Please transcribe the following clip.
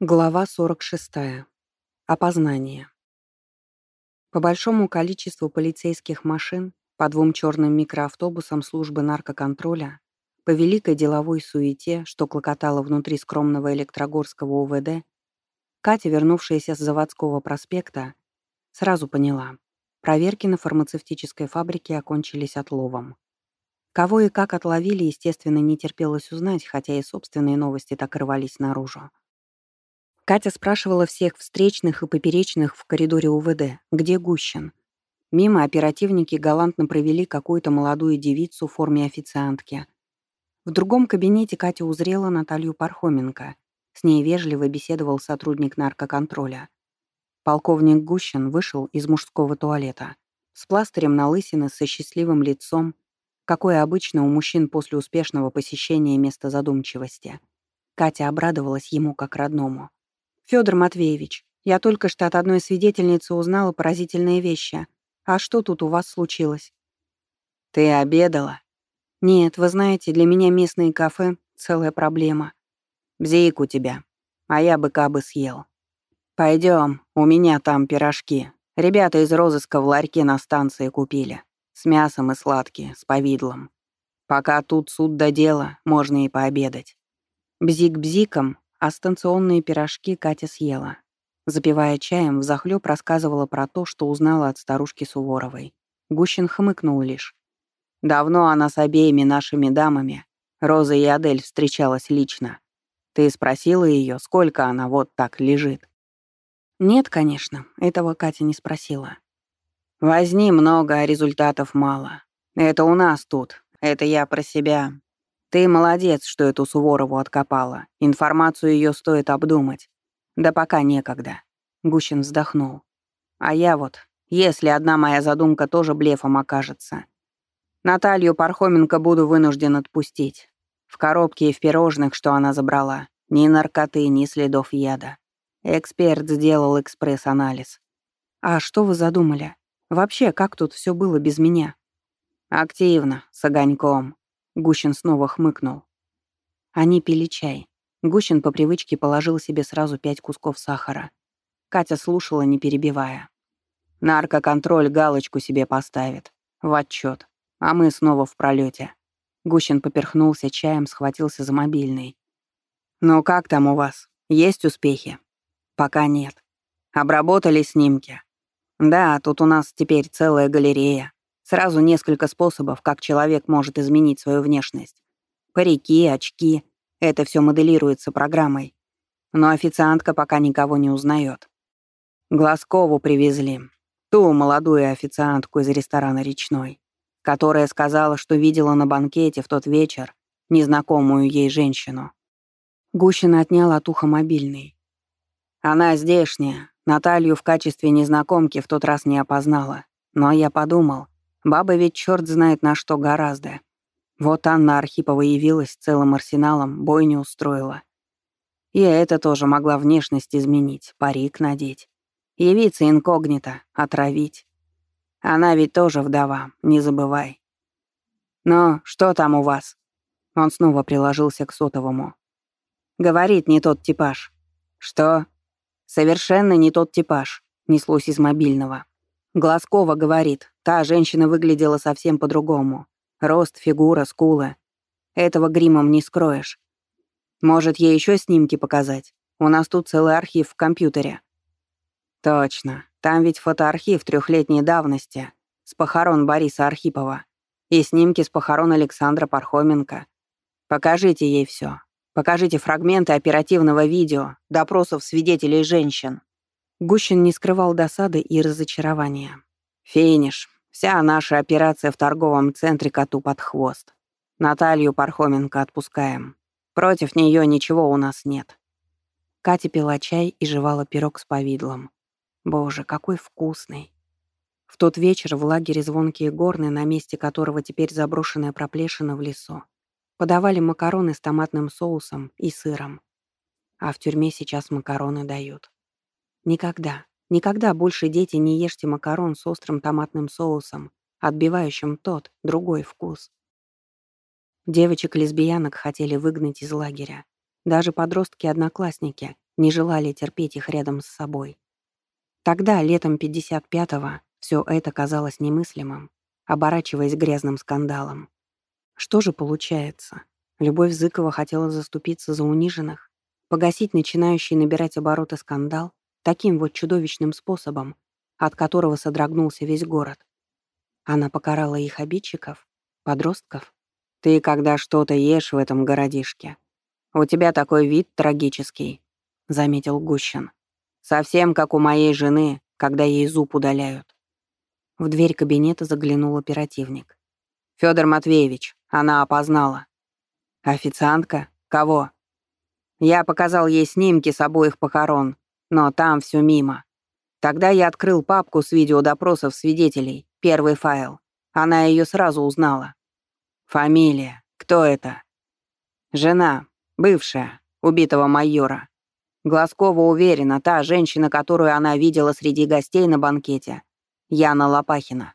Глава 46. Опознание. По большому количеству полицейских машин, по двум черным микроавтобусам службы наркоконтроля, по великой деловой суете, что клокотало внутри скромного электрогорского УВД, Катя, вернувшаяся с заводского проспекта, сразу поняла, проверки на фармацевтической фабрике окончились отловом. Кого и как отловили, естественно, не терпелось узнать, хотя и собственные новости так рвались наружу. Катя спрашивала всех встречных и поперечных в коридоре УВД, где Гущин. Мимо оперативники галантно провели какую-то молодую девицу в форме официантки. В другом кабинете Катя узрела Наталью Пархоменко. С ней вежливо беседовал сотрудник наркоконтроля. Полковник Гущин вышел из мужского туалета. С пластырем на лысины, со счастливым лицом, какое обычно у мужчин после успешного посещения места задумчивости. Катя обрадовалась ему как родному. Федор Матвеевич, я только что от одной свидетельницы узнала поразительные вещи. А что тут у вас случилось? Ты обедала? Нет, вы знаете, для меня местные кафе — целая проблема. Бзик у тебя, а я бы кабы съел. Пойдем, у меня там пирожки. Ребята из розыска в ларьке на станции купили. С мясом и сладкие, с повидлом. Пока тут суд до дела, можно и пообедать. Бзик бзиком, а станционные пирожки Катя съела. Запивая чаем, взахлёб рассказывала про то, что узнала от старушки Суворовой. Гущин хмыкнул лишь. «Давно она с обеими нашими дамами, Розой и Адель, встречалась лично. Ты спросила ее, сколько она вот так лежит?» «Нет, конечно, этого Катя не спросила». «Возни много, а результатов мало. Это у нас тут, это я про себя. Ты молодец, что эту Суворову откопала. Информацию ее стоит обдумать. Да пока некогда. Гущин вздохнул. А я вот, если одна моя задумка тоже блефом окажется. Наталью Пархоменко буду вынужден отпустить. В коробке и в пирожных, что она забрала, ни наркоты, ни следов яда. Эксперт сделал экспресс-анализ. А что вы задумали? Вообще, как тут все было без меня? Активно, с огоньком. Гущин снова хмыкнул. Они пили чай. Гущин по привычке положил себе сразу пять кусков сахара. Катя слушала, не перебивая. «Наркоконтроль галочку себе поставит. В отчет. А мы снова в пролете. Гущин поперхнулся чаем, схватился за мобильный. «Ну как там у вас? Есть успехи?» «Пока нет. Обработали снимки?» «Да, тут у нас теперь целая галерея. Сразу несколько способов, как человек может изменить свою внешность. Парики, очки — это все моделируется программой. Но официантка пока никого не узнает. Глазкову привезли. Ту молодую официантку из ресторана «Речной», которая сказала, что видела на банкете в тот вечер незнакомую ей женщину. Гущина отнял от уха мобильный. Она здешняя, Наталью в качестве незнакомки в тот раз не опознала. Но я подумал, Баба ведь черт знает на что гораздо. Вот Анна Архипова явилась целым арсеналом, бой не устроила. И это тоже могла внешность изменить, парик надеть. Явиться инкогнито, отравить. Она ведь тоже вдова, не забывай. «Но что там у вас?» Он снова приложился к сотовому. «Говорит, не тот типаж». «Что?» «Совершенно не тот типаж», — неслось из мобильного. Глазкова говорит, Та женщина выглядела совсем по-другому. Рост, фигура, скулы. Этого гримом не скроешь. Может, ей еще снимки показать? У нас тут целый архив в компьютере. Точно. Там ведь фотоархив трехлетней давности. С похорон Бориса Архипова. И снимки с похорон Александра Пархоменко. Покажите ей все. Покажите фрагменты оперативного видео, допросов свидетелей женщин. Гущин не скрывал досады и разочарования. Финиш. Вся наша операция в торговом центре коту под хвост. Наталью Пархоменко отпускаем. Против нее ничего у нас нет». Катя пила чай и жевала пирог с повидлом. Боже, какой вкусный. В тот вечер в лагере звонкие горны, на месте которого теперь заброшенная проплешина в лесу, подавали макароны с томатным соусом и сыром. А в тюрьме сейчас макароны дают. Никогда, Никогда больше, дети, не ешьте макарон с острым томатным соусом, отбивающим тот, другой вкус. Девочек-лесбиянок хотели выгнать из лагеря. Даже подростки-одноклассники, не желали терпеть их рядом с собой. Тогда, летом 55-го, все это казалось немыслимым, оборачиваясь грязным скандалом. Что же получается? Любовь Зыкова хотела заступиться за униженных, погасить начинающий набирать обороты скандал таким вот чудовищным способом, от которого содрогнулся весь город. Она покарала их обидчиков, подростков. «Ты когда что-то ешь в этом городишке, у тебя такой вид трагический», — заметил Гущин. «Совсем как у моей жены, когда ей зуб удаляют». В дверь кабинета заглянул оперативник. «Фёдор Матвеевич, она опознала». «Официантка? Кого?» Я показал ей снимки с обоих похорон, но там все мимо. Тогда я открыл папку с видеодопросов свидетелей, первый файл. Она ее сразу узнала. Фамилия. Кто это? Жена. Бывшая. Убитого майора. Глазкова уверена, та женщина, которую она видела среди гостей на банкете. Яна Лопахина.